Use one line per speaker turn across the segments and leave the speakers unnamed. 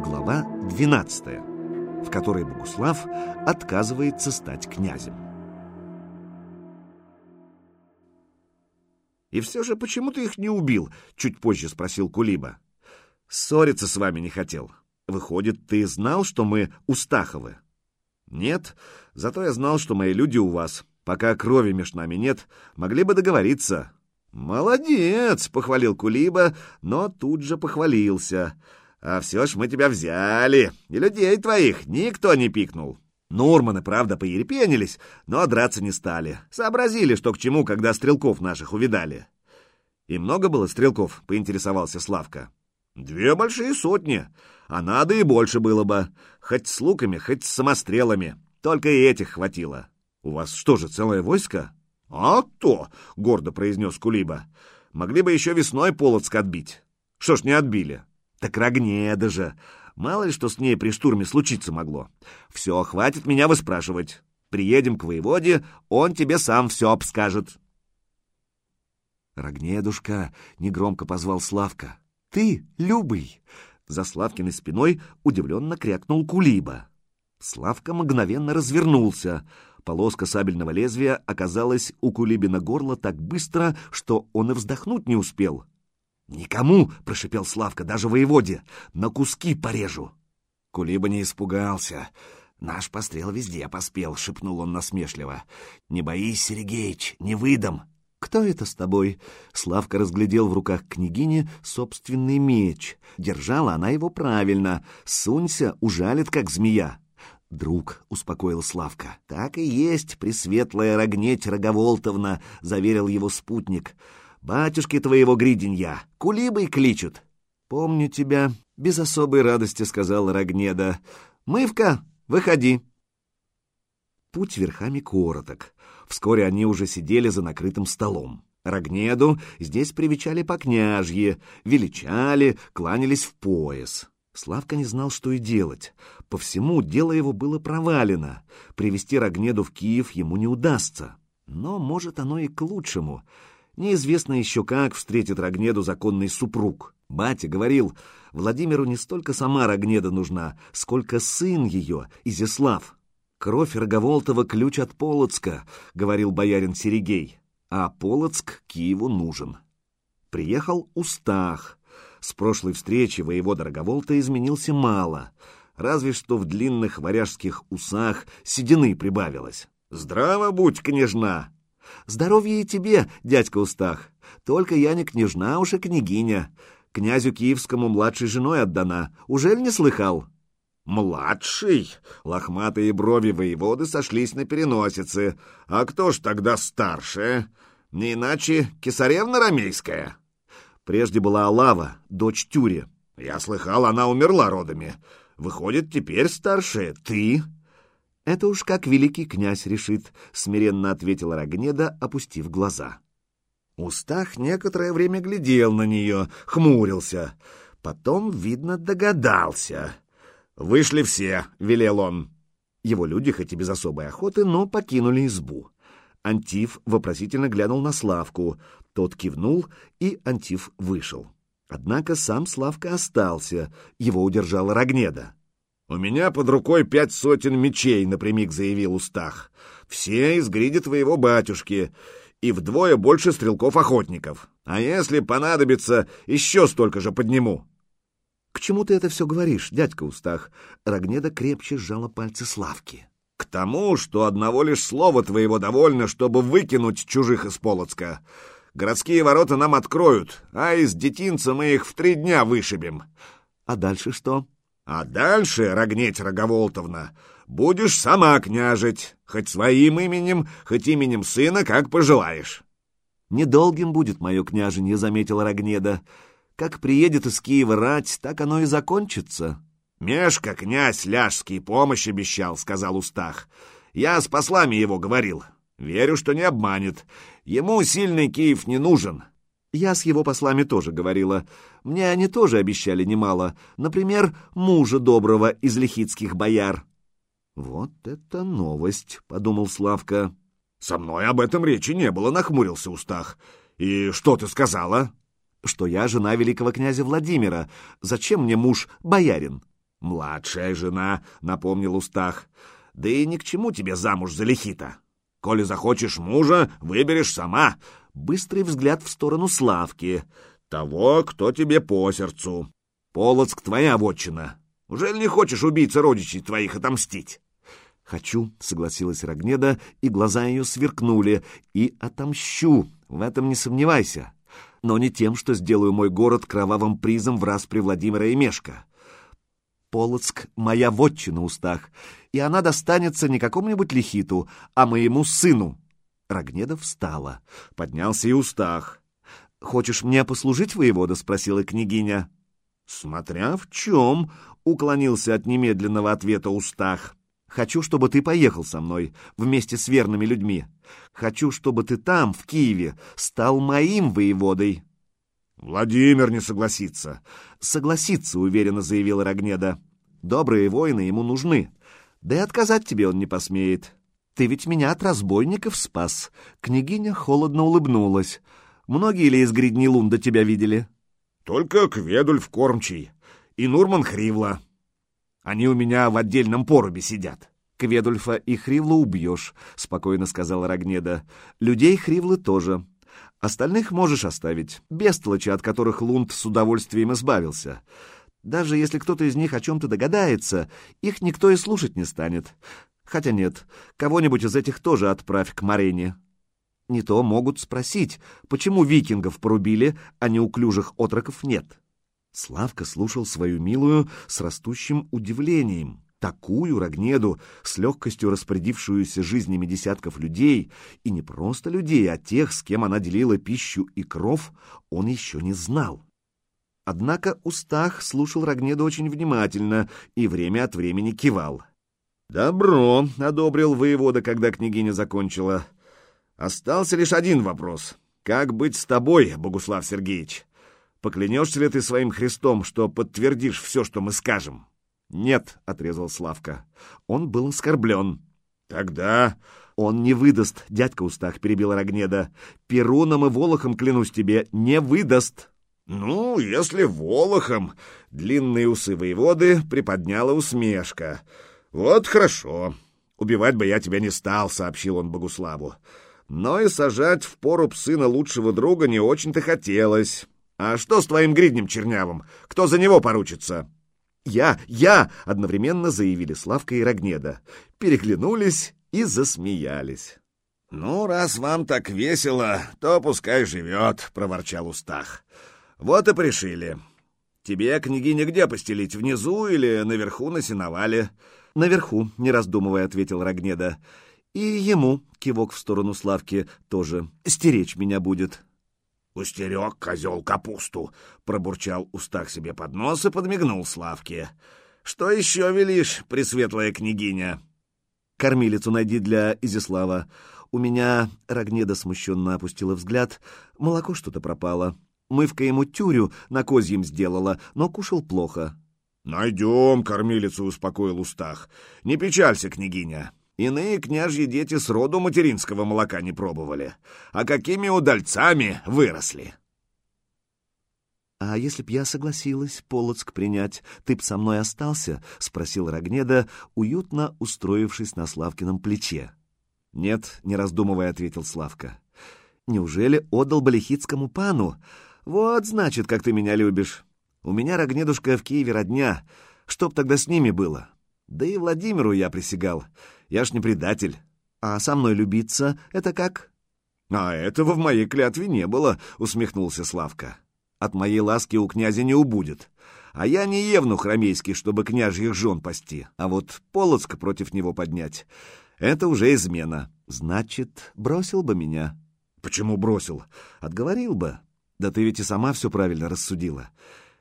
Глава 12, в которой Богуслав отказывается стать князем. «И все же почему ты их не убил?» — чуть позже спросил Кулиба. «Ссориться с вами не хотел. Выходит, ты знал, что мы Устаховы?» «Нет, зато я знал, что мои люди у вас. Пока крови меж нами нет, могли бы договориться». «Молодец!» — похвалил Кулиба, но тут же похвалился — а все ж мы тебя взяли, и людей твоих никто не пикнул. Нурманы, правда, поерепенились, но драться не стали. Сообразили, что к чему, когда стрелков наших увидали. И много было стрелков, поинтересовался Славка. Две большие сотни, а надо и больше было бы. Хоть с луками, хоть с самострелами. Только и этих хватило. У вас что же, целое войско? А то, гордо произнес Кулиба. Могли бы еще весной Полоцк отбить. Что ж не отбили? Так Рогнеда же. Мало ли что с ней при штурме случиться могло. Все, хватит меня выспрашивать. Приедем к воеводе, он тебе сам все обскажет. Рогнедушка негромко позвал Славка. «Ты, Любый!» За Славкиной спиной удивленно крякнул Кулиба. Славка мгновенно развернулся. Полоска сабельного лезвия оказалась у Кулибина горла так быстро, что он и вздохнуть не успел — «Никому!» — прошипел Славка, даже воеводе. «На куски порежу!» Кулиба не испугался. «Наш пострел везде поспел», — шепнул он насмешливо. «Не боись, Сергеич, не выдам!» «Кто это с тобой?» Славка разглядел в руках княгини собственный меч. Держала она его правильно. «Сунься, ужалит, как змея!» «Друг», — успокоил Славка. «Так и есть, пресветлая Рогнеть Роговолтовна», — заверил его спутник. Батюшки твоего гриденья, кулибой кличут. Помню тебя, без особой радости сказал Рогнеда. Мывка, выходи. Путь верхами короток. Вскоре они уже сидели за накрытым столом. Рогнеду здесь привечали по княжье, величали, кланялись в пояс. Славка не знал, что и делать. По всему дело его было провалено. Привести Рогнеду в Киев ему не удастся. Но, может, оно и к лучшему. Неизвестно еще, как встретит Рогнеду законный супруг. Батя говорил, Владимиру не столько сама Рогнеда нужна, сколько сын ее, Изяслав. «Кровь Роговолтова — ключ от Полоцка», — говорил боярин Серегей, «а Полоцк Киеву нужен». Приехал Устах. С прошлой встречи воевода Роговолта изменился мало, разве что в длинных варяжских усах седины прибавилось. «Здраво будь, княжна!» Здоровье и тебе, дядька Устах. Только я не княжна, уж и княгиня. Князю Киевскому младшей женой отдана. Ужель не слыхал?» «Младший?» Лохматые брови воеводы сошлись на переносице. «А кто ж тогда старшая? Не иначе Кесаревна Ромейская?» Прежде была Алава, дочь Тюри. Я слыхал, она умерла родами. Выходит, теперь старшая ты?» «Это уж как великий князь решит», — смиренно ответила Рогнеда, опустив глаза. Устах некоторое время глядел на нее, хмурился. Потом, видно, догадался. «Вышли все», — велел он. Его люди, хоть и без особой охоты, но покинули избу. Антиф вопросительно глянул на Славку. Тот кивнул, и Антиф вышел. Однако сам Славка остался, его удержала Рогнеда. «У меня под рукой пять сотен мечей», — напрямик заявил Устах. «Все из гриди твоего батюшки, и вдвое больше стрелков-охотников. А если понадобится, еще столько же подниму». «К чему ты это все говоришь, дядька Устах?» Рогнеда крепче сжала пальцы Славки. «К тому, что одного лишь слова твоего довольно, чтобы выкинуть чужих из Полоцка. Городские ворота нам откроют, а из детинца мы их в три дня вышибем». «А дальше что?» А дальше, Рогнеть Роговолтовна, будешь сама княжить, хоть своим именем, хоть именем сына, как пожелаешь. Недолгим будет мое княженье, заметила Рогнеда. Как приедет из Киева рать, так оно и закончится. Мешка князь Ляжский помощь обещал, сказал Устах. Я с послами его говорил. Верю, что не обманет. Ему сильный Киев не нужен. Я с его послами тоже говорила. Мне они тоже обещали немало. Например, мужа доброго из лихитских бояр. «Вот это новость», — подумал Славка. «Со мной об этом речи не было», — нахмурился Устах. «И что ты сказала?» «Что я жена великого князя Владимира. Зачем мне муж боярин?» «Младшая жена», — напомнил Устах. «Да и ни к чему тебе замуж за лихита. Коли захочешь мужа, выберешь сама». Быстрый взгляд в сторону Славки. «Того, кто тебе по сердцу. Полоцк — твоя вотчина. Ужели не хочешь убийца родичей твоих отомстить?» «Хочу», — согласилась Рогнеда, и глаза ее сверкнули. «И отомщу, в этом не сомневайся. Но не тем, что сделаю мой город кровавым призом в распри Владимира и Мешка. Полоцк — моя вотчина устах, и она достанется не какому-нибудь лихиту, а моему сыну». Рогнеда встала. Поднялся и устах. «Хочешь мне послужить, воевода?» — спросила княгиня. «Смотря в чем», — уклонился от немедленного ответа устах. «Хочу, чтобы ты поехал со мной, вместе с верными людьми. Хочу, чтобы ты там, в Киеве, стал моим воеводой». «Владимир не согласится». «Согласится», — уверенно заявила Рогнеда. «Добрые воины ему нужны. Да и отказать тебе он не посмеет. Ты ведь меня от разбойников спас». Княгиня холодно улыбнулась. «Многие ли из гридни Лунда тебя видели?» «Только Кведульф Кормчий и Нурман Хривла. Они у меня в отдельном порубе сидят». «Кведульфа и Хривла убьешь», — спокойно сказала Рогнеда. «Людей Хривлы тоже. Остальных можешь оставить, бестолочи, от которых Лунд с удовольствием избавился. Даже если кто-то из них о чем-то догадается, их никто и слушать не станет. Хотя нет, кого-нибудь из этих тоже отправь к Марене. Не то могут спросить, почему викингов порубили, а неуклюжих отроков нет. Славка слушал свою милую с растущим удивлением. Такую Рогнеду, с легкостью распорядившуюся жизнями десятков людей, и не просто людей, а тех, с кем она делила пищу и кров, он еще не знал. Однако Устах слушал Рогнеду очень внимательно и время от времени кивал. «Добро», — одобрил воевода, когда княгиня закончила. «Остался лишь один вопрос. Как быть с тобой, Богуслав Сергеевич? Поклянешься ли ты своим Христом, что подтвердишь все, что мы скажем?» «Нет», — отрезал Славка. Он был оскорблен. «Тогда...» «Он не выдаст, дядька Устах», — перебил Рогнеда. «Перуном и Волохом, клянусь тебе, не выдаст». «Ну, если Волохом...» — длинные усы воеводы приподняла усмешка. «Вот хорошо. Убивать бы я тебя не стал», — сообщил он Богуславу. «Но и сажать в поруб сына лучшего друга не очень-то хотелось. А что с твоим гриднем чернявым? Кто за него поручится?» «Я! Я!» — одновременно заявили Славка и Рогнеда. Переглянулись и засмеялись. «Ну, раз вам так весело, то пускай живет», — проворчал Устах. «Вот и пришили. Тебе, княгиня, где постелить, внизу или наверху на сеновале?» «Наверху», — не раздумывая, ответил Рогнеда. «И ему», — кивок в сторону Славки, — «тоже стеречь меня будет». «Устерег козел капусту!» — пробурчал устах себе под нос и подмигнул Славке. «Что еще велишь, пресветлая княгиня?» «Кормилицу найди для Изяслава. У меня...» — Рогнеда смущенно опустила взгляд. «Молоко что-то пропало. Мывка ему тюрю на козьем сделала, но кушал плохо». «Найдем кормилицу», — успокоил устах. «Не печалься, княгиня. Иные княжьи дети с роду материнского молока не пробовали, а какими удальцами выросли. — А если б я согласилась Полоцк принять, ты б со мной остался? — спросил Рогнеда, уютно устроившись на Славкином плече. — Нет, не раздумывая, — ответил Славка. — Неужели отдал бы Лихицкому пану? Вот, значит, как ты меня любишь. У меня, Рогнедушка, в Киеве родня. Что б тогда с ними было? Да и Владимиру я присягал. Я ж не предатель. А со мной любиться — это как? — А этого в моей клятве не было, — усмехнулся Славка. — От моей ласки у князя не убудет. А я не евнух рамейский, чтобы княжьих жен пасти, а вот Полоцк против него поднять — это уже измена. Значит, бросил бы меня. — Почему бросил? Отговорил бы. Да ты ведь и сама все правильно рассудила.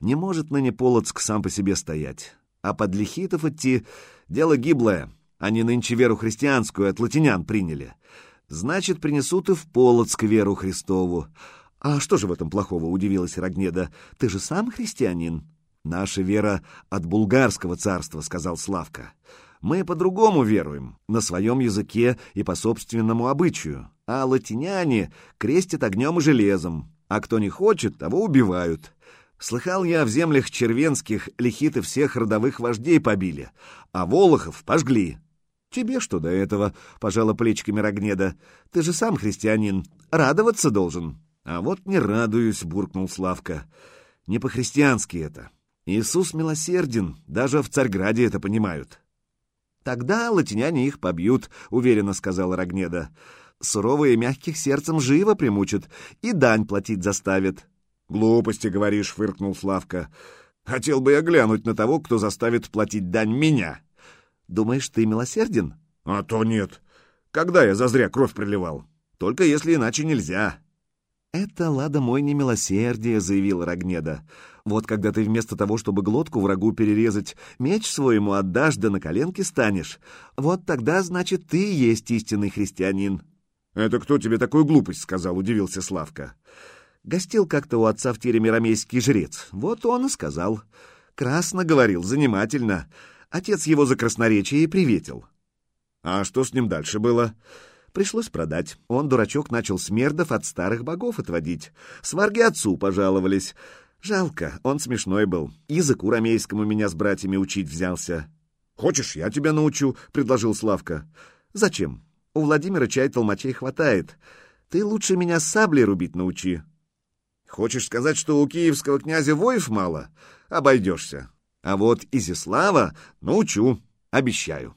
Не может ныне Полоцк сам по себе стоять. А под Лихитов идти — дело гиблое. Они нынче веру христианскую от латинян приняли. Значит, принесут и в Полоцк веру Христову. А что же в этом плохого, удивилась Рогнеда. Ты же сам христианин. Наша вера от булгарского царства, сказал Славка. Мы по-другому веруем, на своем языке и по собственному обычаю. А латиняне крестят огнем и железом, а кто не хочет, того убивают. Слыхал я, в землях червенских лихиты всех родовых вождей побили, а волохов пожгли. Тебе что до этого, — пожала плечиками Рогнеда. Ты же сам христианин, радоваться должен. А вот не радуюсь, — буркнул Славка. Не по-христиански это. Иисус милосерден, даже в Царьграде это понимают. Тогда латиняне их побьют, — уверенно сказала Рогнеда. Суровые мягких сердцем живо примучат и дань платить заставят. «Глупости, говоришь», — фыркнул Славка. «Хотел бы я глянуть на того, кто заставит платить дань меня». «Думаешь, ты милосерден?» «А то нет. Когда я зазря кровь приливал? Только если иначе нельзя». «Это, лада мой, не милосердие», — заявил Рогнеда. «Вот когда ты вместо того, чтобы глотку врагу перерезать, меч своему отдашь, да на коленке станешь, вот тогда, значит, ты есть истинный христианин». «Это кто тебе такую глупость сказал?» — удивился Славка. Гостил как-то у отца в тереме рамейский жрец. Вот он и сказал. Красно говорил, занимательно. Отец его за красноречие и приветил. А что с ним дальше было? Пришлось продать. Он, дурачок, начал смердов от старых богов отводить. Сварги отцу пожаловались. Жалко, он смешной был. Языку рамейскому меня с братьями учить взялся. «Хочешь, я тебя научу?» — предложил Славка. «Зачем? У Владимира чай толмачей хватает. Ты лучше меня саблей рубить научи». Хочешь сказать, что у киевского князя воев мало? Обойдешься. А вот Изяслава научу, обещаю.